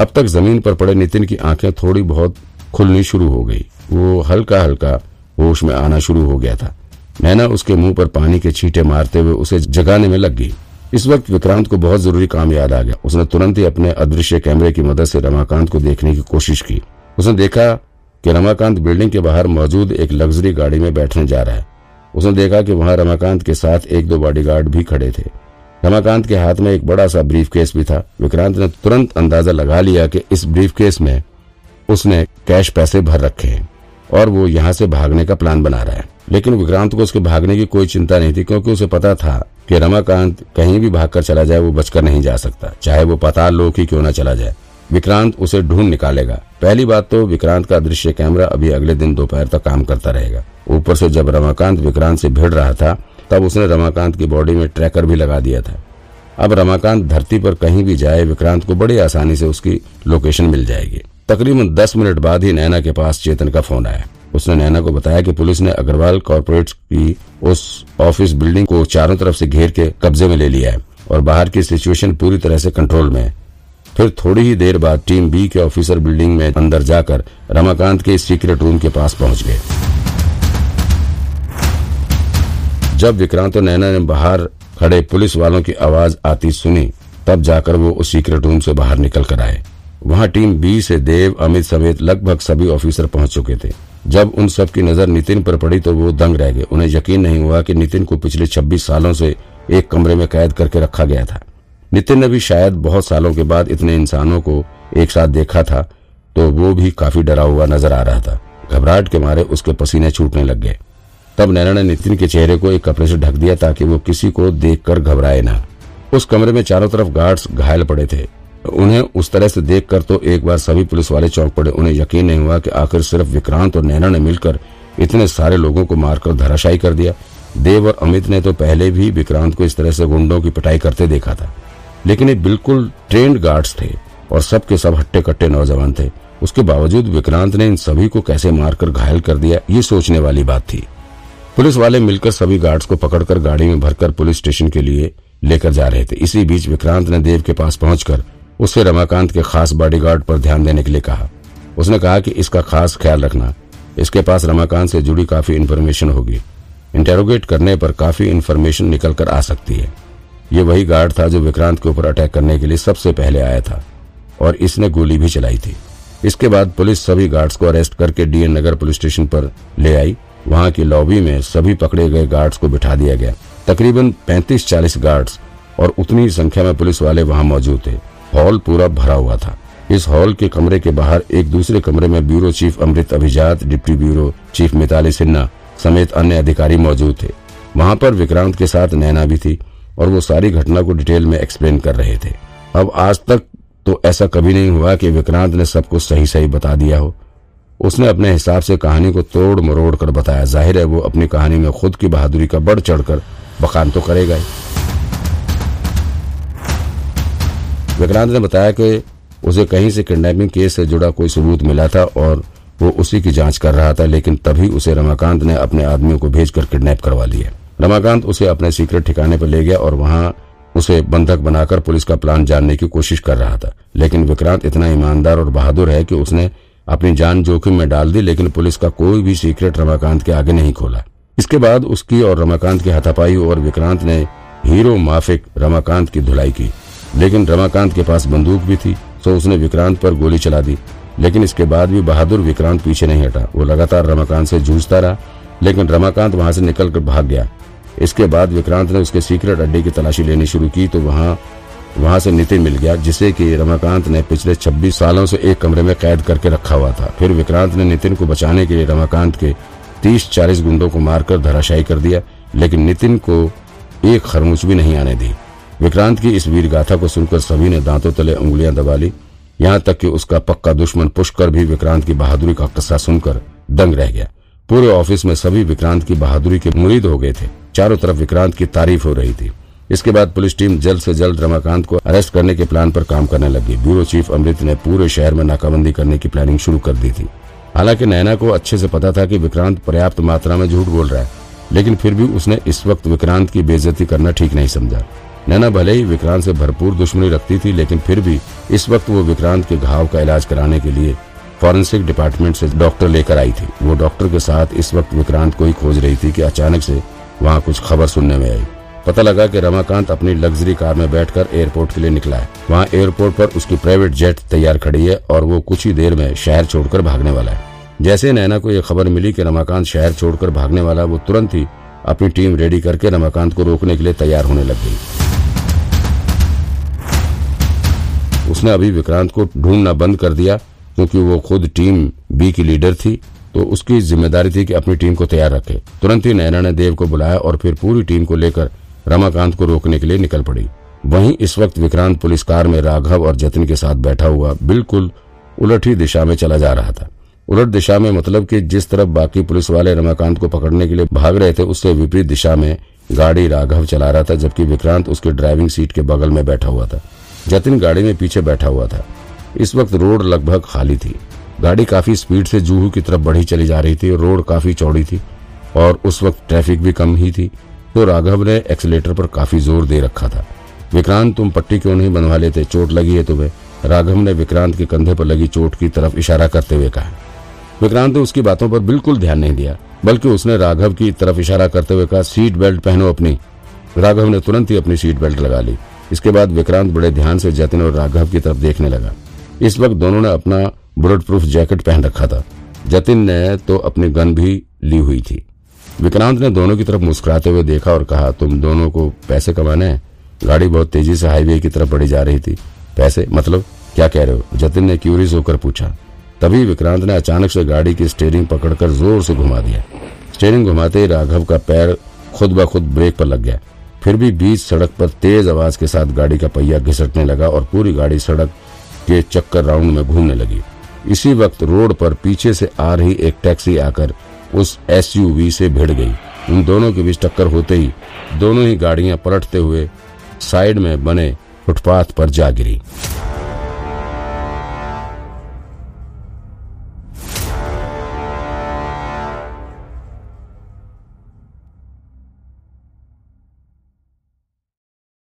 अब तक ज़मीन पर पड़े नितिन की आँखें थोड़ी बहुत खुलनी शुरू हो गई। वो हल्का हल्का होश में आना शुरू हो गया था। नैना उसके मुँह पर पानी के छींटे मारते हुए उसे जगाने में लग गई। इस वक्त विक्रांत को बहुत ज़रूरी काम याद आ गया। उसने तुरंत ही अपने अदृश्य कैमरे की मदद से रमाकांत को देखने की कोशिश की। उसने देखा कि रमाकांत बिल्डिंग के बाहर मौजूद एक लग्जरी गाड़ी में बैठने जा रहा है। उसने देखा कि वहाँ रमाकांत के साथ एक दो बॉडीगार्ड भी खड़े थे। रमाकांत के हाथ में एक बड़ा सा ब्रीफ केस भी था। विक्रांत ने तुरंत अंदाज़ा लगा लिया कि इस ब्रीफ केस में उसने कैश पैसे भर रखे हैं और वो यहाँ से भागने का प्लान बना रहा है। लेकिन विक्रांत को उसके भागने की कोई चिंता नहीं थी, क्योंकि उसे पता था कि रमाकांत कहीं भी भागकर चला जाए, वो बचकर नहीं जा सकता। चाहे वो पता लोक ही क्यों न चला जाए। विक्रांत उसे ढूंढ निकालेगा। पहली बात तो विक्रांत का दृश्य कैमरा अभी अगले दिन दोपहर तक काम करता रहेगा। ऊपर से जब रमाकांत विक्रांत से भिड़ रहा था तब उसने रमाकांत की बॉडी में ट्रैकर भी लगा दिया था। अब रमाकांत धरती पर कहीं भी जाए, विक्रांत को बड़ी आसानी से उसकी लोकेशन मिल जाएगी। तकरीबन दस मिनट बाद ही नैना के पास चेतन का फ़ोन आया। उसने नैना को बताया कि पुलिस ने अग्रवाल कॉरपोरेट की उस ऑफ़िस बिल्डिंग को चारों तरफ़ से घेर के कब्जे में ले लिया है और बाहर की सिचुएशन पूरी तरह से कंट्रोल में है। फिर थोड़ी ही देर बाद टीम बी के ऑफिसर बिल्डिंग में अंदर जाकर रमाकांत के सीक्रेट रूम के पास पहुँच गए। जब विक्रांत और नैना ने बाहर खड़े पुलिस वालों की आवाज़ आती सुनी, तब जाकर वो उस सीक्रेट रूम से बाहर निकल कर आए। वहाँ टीम बी से देव, अमित समेत लगभग सभी ऑफिसर पहुँच चुके थे। जब उन सब की नज़र नितिन पर पड़ी तो वो दंग रह गए। उन्हें यकीन नहीं हुआ कि नितिन को पिछले 26 सालों से एक कमरे में कैद करके रखा गया था। नितिन ने भी शायद बहुत सालों के बाद इतने इंसानों को एक साथ देखा था तो वो भी काफ़ी डरा हुआ नज़र आ रहा था। घबराहट के मारे उसके पसीने छूटने लग गए। तब नैना ने नितिन के चेहरे को एक कपड़े से ढक दिया ताकि वो किसी को देखकर घबराए ना। उस कमरे में चारों तरफ़ गार्ड्स घायल पड़े थे। उन्हें उस तरह से देखकर तो एक बार सभी पुलिस वाले चौंक पड़े। उन्हें यकीन नहीं हुआ कि आखिर सिर्फ़ विक्रांत और नैना ने मिलकर इतने सारे लोगों को मारकर धराशायी कर दिया। देव और अमित ने तो पहले भी विक्रांत को इस तरह से गुंडों की पिटाई करते देखा था। लेकिन ये बिल्कुल ट्रेंड गार्ड्स थे और सबके सब हट्टे कट्टे नौजवान थे। उसके बावजूद विक्रांत ने इन सभी को कैसे मारकर घायल कर दिया, ये सोचने वाली बात थी। पुलिस वाले मिलकर सभी गार्ड्स को पकड़कर गाड़ी में भरकर पुलिस स्टेशन के लिए लेकर जा रहे थे। इसी बीच विक्रांत ने देव के पास पहुंचकर उससे रमाकांत के खास बॉडीगार्ड पर ध्यान देने के लिए कहा। उसने कहा कि इसका खास ख्याल रखना। इसके पास रमाकांत से जुड़ी काफ़ी इन्फॉर्मेशन होगी। इंटेरोगेट करने पर काफ़ी इन्फॉर्मेशन निकल कर आ सकती है। ये वही गार्ड था जो विक्रांत के ऊपर अटैक करने के लिए सबसे पहले आया था और इसने गोली भी चलाई थी। इसके बाद पुलिस सभी गार्ड्स को अरेस्ट करके डीएन नगर पुलिस स्टेशन पर ले आई। वहाँ की लॉबी में सभी पकड़े गए गार्ड्स को बिठा दिया गया। तकरीबन 35-40 गार्ड्स और उतनी संख्या में पुलिस वाले वहाँ मौजूद थे। हॉल पूरा भरा हुआ था। इस हॉल के कमरे के बाहर एक दूसरे कमरे में bureau chief Amrit Abhijat, deputy bureau chief Mitali Sinha समेत अन्य अधिकारी मौजूद थे। वहाँ पर विक्रांत के साथ नैना भी थी और वो सारी घटना को डिटेल में एक्सप्लेन कर रहे थे। अब आज तक तो ऐसा कभी नहीं हुआ कि विक्रांत ने सब कुछ सही सही बता दिया हो। उसने अपने हिसाब से कहानी को तोड़ मरोड़ कर बताया। ज़ाहिर है वो अपनी कहानी में खुद की बहादुरी का बढ़ चढ़कर बखान तो करेगा ही। विक्रांत ने बताया कि उसे कहीं से किडनैपिंग केस से जुड़ा कोई सबूत मिला था और वो उसी की जाँच कर रहा था, लेकिन तभी उसे रमाकांत ने अपने आदमियों को भेजकर किडनैप करवा लिया। रमाकांत उसे अपने सीक्रेट ठिकाने पर ले गया और वहाँ उसे बंधक बनाकर पुलिस का प्लान जानने की कोशिश कर रहा था। लेकिन विक्रांत इतना ईमानदार और बहादुर है कि उसने अपनी जान जोखिम में डाल दी, लेकिन पुलिस का कोई भी सीक्रेट रमाकांत के आगे नहीं खोला। इसके बाद उसकी और रमाकांत की हाथापाई और विक्रांत ने हीरो माफिक रमाकांत की धुलाई की। लेकिन रमाकांत के पास बंदूक भी थी तो उसने विक्रांत पर गोली चला दी। लेकिन इसके बाद भी बहादुर विक्रांत पीछे नहीं हटा। वो लगातार रमाकांत से जूझता रहा, लेकिन रमाकांत वहाँ से निकलकर भाग गया। इसके बाद विक्रांत ने उसके सीक्रेट अड्डे की तलाशी लेनी शुरू की तो वहाँ वहाँ से नितिन मिल गया, जिसे कि रमाकांत ने पिछले 26 सालों से एक कमरे में कैद करके रखा हुआ था। फिर विक्रांत ने नितिन को बचाने के लिए रमाकांत के 30-40 गुंडों को मारकर धराशायी कर दिया, लेकिन नितिन को एक खरमुच भी नहीं आने दी। विक्रांत की इस वीर गाथा को सुनकर सभी ने दांतों तले उंगलियाँ दबा ली। यहाँ तक कि उसका पक्का दुश्मन पुष्कर भी विक्रांत की बहादुरी का किस्सा सुनकर दंग रह गया। पूरे ऑफ़िस में सभी विक्रांत की बहादुरी के मुरीद हो गए थे। चारों तरफ़ विक्रांत की तारीफ़ हो रही थी। इसके बाद पुलिस टीम जल्द से जल्द रमाकांत को अरेस्ट करने के प्लान पर काम करने लगी। ब्यूरो चीफ अमृत ने पूरे शहर में नाकाबंदी करने की प्लानिंग शुरू कर दी थी। हालाँकि नैना को अच्छे से पता था कि विक्रांत पर्याप्त मात्रा में झूठ बोल रहा है, लेकिन फिर भी उसने इस वक्त विक्रांत की बेजती करना ठीक नहीं समझा। नैना भले ही विक्रांत से भरपूर दुश्मनी रखती थी, लेकिन फिर भी इस वक्त वो विक्रांत के घाव का इलाज कराने के लिए फॉरेंसिक डिपार्टमेंट से डॉक्टर लेकर आई थी। वो डॉक्टर के साथ इस वक्त विक्रांत को ही खोज रही थी कि अचानक से वहाँ कुछ खबर सुनने में आई। पता लगा कि रमाकांत अपनी लग्जरी कार में बैठकर एयरपोर्ट के लिए निकला है। वहाँ एयरपोर्ट पर उसकी प्राइवेट जेट तैयार खड़ी है और वो कुछ ही देर में शहर छोड़कर भागने वाला है। जैसे नैना को यह खबर मिली कि रमाकांत शहर छोड़कर भागने वाला, वो तुरंत ही अपनी टीम रेडी करके रमाकांत को रोकने के लिए तैयार होने लग गई। उसने अभी विक्रांत को ढूंढना बंद कर दिया, क्योंकि वो खुद टीम बी की लीडर थी तो उसकी ज़िम्मेदारी थी कि अपनी टीम को तैयार रखे। तुरंत ही नैना ने देव को बुलाया और फिर पूरी टीम को लेकर रमाकांत को रोकने के लिए निकल पड़ी। वहीं इस वक्त विक्रांत पुलिस कार में राघव और जतिन के साथ बैठा हुआ बिल्कुल उलट ही दिशा में चला जा रहा था। उलट दिशा में मतलब कि जिस तरफ़ बाकी पुलिस वाले रमाकांत को पकड़ने के लिए भाग रहे थे, उससे विपरीत दिशा में गाड़ी राघव चला रहा था, जबकि विक्रांत उसके ड्राइविंग सीट के बगल में बैठा हुआ था। जतिन गाड़ी में पीछे बैठा हुआ था। इस वक्त रोड लगभग खाली थी। गाड़ी काफ़ी स्पीड से जूहू की तरफ़ बढ़ी चली जा रही थी, रोड काफ़ी चौड़ी थी और उस वक्त ट्रैफ़िक भी कम ही थी। तो राघव ने एक्सीटर पर काफ़ी ज़ोर दे रखा था। विक्रांत, तुम पट्टी क्यों नहीं बनवा लेते? चोट लगी है तुम्हें। राघव ने विक्रांत के कंधे पर लगी चोट की तरफ़ इशारा करते हुए कहा। विक्रांत ने उसकी बातों पर बिल्कुल ध्यान नहीं दिया, बल्कि उसने राघव की तरफ़ इशारा करते हुए कहा, सीट बेल्ट पहनो अपनी। राघव ने तुरंत ही अपनी सीट बेल्ट लगा ली। इसके बाद विक्रांत बड़े ध्यान से जतिन और राघव की तरफ़ देखने लगा। इस वक्त दोनों ने अपना बुलेट प्रूफ जैकेट पहन रखा था। जतिन ने तो अपनी गन भी ली हुई थी। विक्रांत ने दोनों की तरफ़ मुस्कुराते हुए देखा और कहा, तुम दोनों को पैसे कमाने हैं? गाड़ी बहुत तेज़ी से हाईवे की तरफ़ बढ़ी जा रही थी। पैसे? मतलब क्या कह रहे हो? जतिन ने क्यूरियस होकर पूछा। तभी विक्रांत ने अचानक से गाड़ी की स्टेयरिंग पकड़कर ज़ोर से घुमा दिया। स्टेयरिंग घुमाते ही राघव का पैर खुद ब खुद ब्रेक पर लग गया। फिर भी बीच सड़क पर तेज आवाज़ के साथ गाड़ी का पहिया घिसटने लगा और पूरी गाड़ी सड़क के चक्कर राउंड में घूमने लगी। इसी वक्त रोड पर पीछे से आ रही एक टैक्सी आकर उस एसयूवी से भिड़ गई। उन दोनों के बीच टक्कर होते ही दोनों ही गाड़ियाँ पलटते हुए साइड में बने फुटपाथ पर जा गिरी।